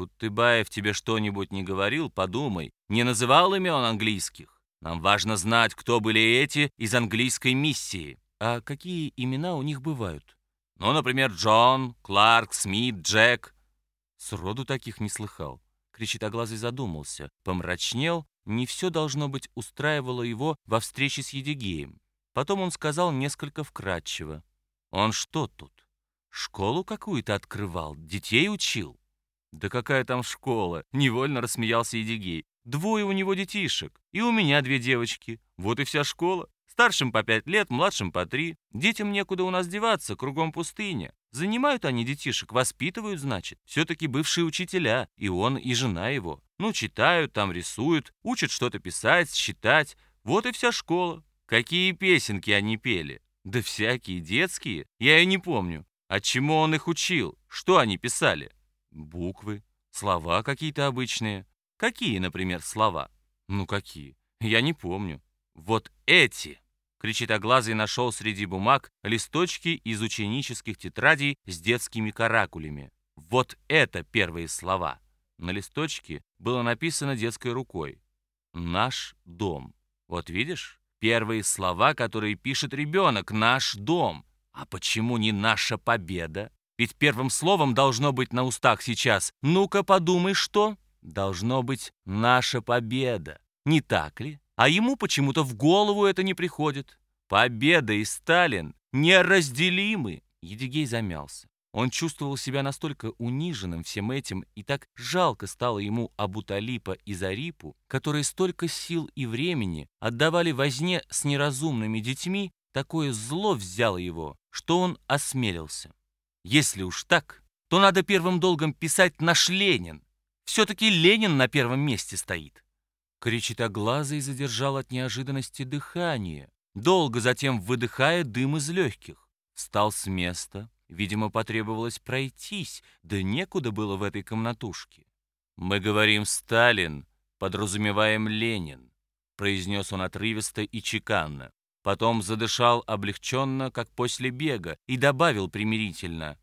Кутыбаев тебе что-нибудь не говорил, подумай. Не называл имя он английских? Нам важно знать, кто были эти из английской миссии. А какие имена у них бывают? Ну, например, Джон, Кларк, Смит, Джек. Сроду таких не слыхал. Кричитоглазый задумался, помрачнел, не все должно быть устраивало его во встрече с Едигеем. Потом он сказал несколько вкратчиво. Он что тут? Школу какую-то открывал, детей учил? Да какая там школа? Невольно рассмеялся Едигей. Двое у него детишек, и у меня две девочки. Вот и вся школа. Старшим по пять лет, младшим по три. Детям некуда у нас деваться, кругом пустыня. Занимают они детишек, воспитывают, значит. Все-таки бывшие учителя, и он, и жена его. Ну, читают, там рисуют, учат что-то писать, считать. Вот и вся школа. Какие песенки они пели? Да всякие детские. Я и не помню. От чему он их учил? Что они писали? Буквы, слова какие-то обычные. Какие, например, слова? Ну, какие? Я не помню. Вот эти. Кричит Оглазый нашел среди бумаг листочки из ученических тетрадей с детскими каракулями. Вот это первые слова. На листочке было написано детской рукой. «Наш дом». Вот видишь? Первые слова, которые пишет ребенок. «Наш дом». А почему не «наша победа»? Ведь первым словом должно быть на устах сейчас «ну-ка подумай, что?» Должно быть «наша победа». Не так ли? А ему почему-то в голову это не приходит. Победа и Сталин неразделимы. Едигей замялся. Он чувствовал себя настолько униженным всем этим, и так жалко стало ему Абуталипа и Зарипу, которые столько сил и времени отдавали возне с неразумными детьми, такое зло взяло его, что он осмелился. Если уж так, то надо первым долгом писать наш Ленин. Все-таки Ленин на первом месте стоит. Кричитоглазый задержал от неожиданности дыхание, долго затем выдыхая дым из легких. Встал с места, видимо, потребовалось пройтись, да некуда было в этой комнатушке. «Мы говорим Сталин, подразумеваем Ленин», произнес он отрывисто и чеканно. Потом задышал облегченно, как после бега, и добавил примирительно.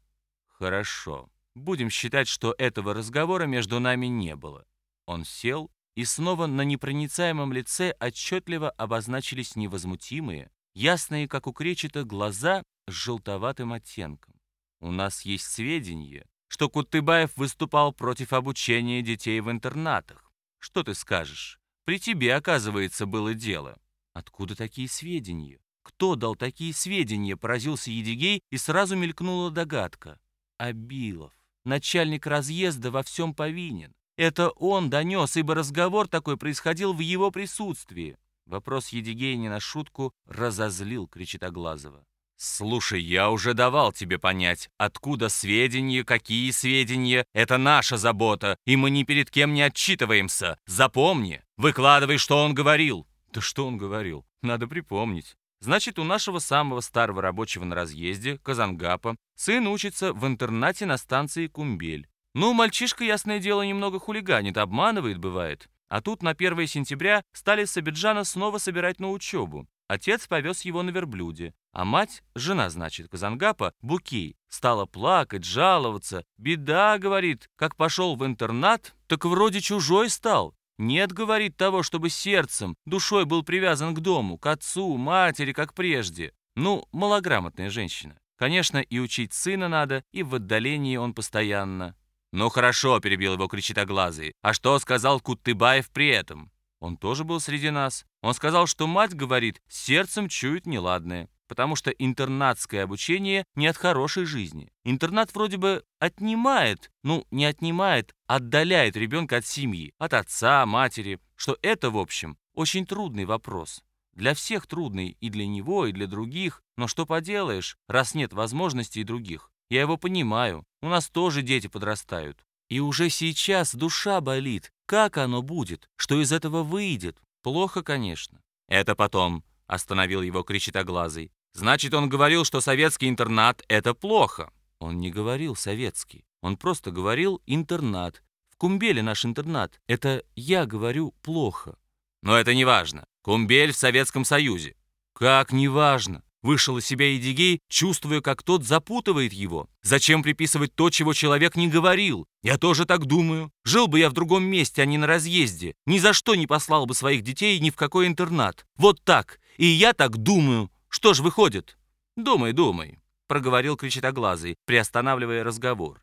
«Хорошо. Будем считать, что этого разговора между нами не было». Он сел, и снова на непроницаемом лице отчетливо обозначились невозмутимые, ясные, как у кречета, глаза с желтоватым оттенком. «У нас есть сведения, что Кутыбаев выступал против обучения детей в интернатах. Что ты скажешь? При тебе, оказывается, было дело». Откуда такие сведения? Кто дал такие сведения? Поразился Едигей, и сразу мелькнула догадка. Абилов, начальник разъезда, во всем повинен. Это он донес, ибо разговор такой происходил в его присутствии. Вопрос Едигея не на шутку разозлил Кречетоглазого. «Слушай, я уже давал тебе понять, откуда сведения, какие сведения. Это наша забота, и мы ни перед кем не отчитываемся. Запомни, выкладывай, что он говорил». Да что он говорил? Надо припомнить. Значит, у нашего самого старого рабочего на разъезде, Казангапа, сын учится в интернате на станции Кумбель. Ну, мальчишка, ясное дело, немного хулиганит, обманывает, бывает. А тут на 1 сентября стали Сабиджана снова собирать на учебу. Отец повез его на верблюде, а мать, жена, значит, Казангапа, Букей, стала плакать, жаловаться. «Беда», — говорит, — «как пошел в интернат, так вроде чужой стал. Нет, говорит, того, чтобы сердцем, душой был привязан к дому, к отцу, матери, как прежде. Ну, малограмотная женщина. Конечно, и учить сына надо, и в отдалении он постоянно. «Ну хорошо», — перебил его кричитоглазый. «А что сказал Кутыбаев при этом?» Он тоже был среди нас. Он сказал, что мать, говорит, сердцем чует неладное потому что интернатское обучение не от хорошей жизни. Интернат вроде бы отнимает, ну, не отнимает, отдаляет ребенка от семьи, от отца, матери, что это, в общем, очень трудный вопрос. Для всех трудный, и для него, и для других, но что поделаешь, раз нет возможностей других. Я его понимаю, у нас тоже дети подрастают. И уже сейчас душа болит. Как оно будет? Что из этого выйдет? Плохо, конечно. Это потом, остановил его кричитоглазый. Значит, он говорил, что советский интернат — это плохо. Он не говорил советский. Он просто говорил интернат. В Кумбеле наш интернат. Это я говорю плохо. Но это не важно. Кумбель в Советском Союзе. Как не важно? Вышел из себя Едигей, чувствуя, как тот запутывает его. Зачем приписывать то, чего человек не говорил? Я тоже так думаю. Жил бы я в другом месте, а не на разъезде. Ни за что не послал бы своих детей ни в какой интернат. Вот так. И я так думаю. Что ж выходит? Думай, думай, проговорил кричитоглазый, приостанавливая разговор.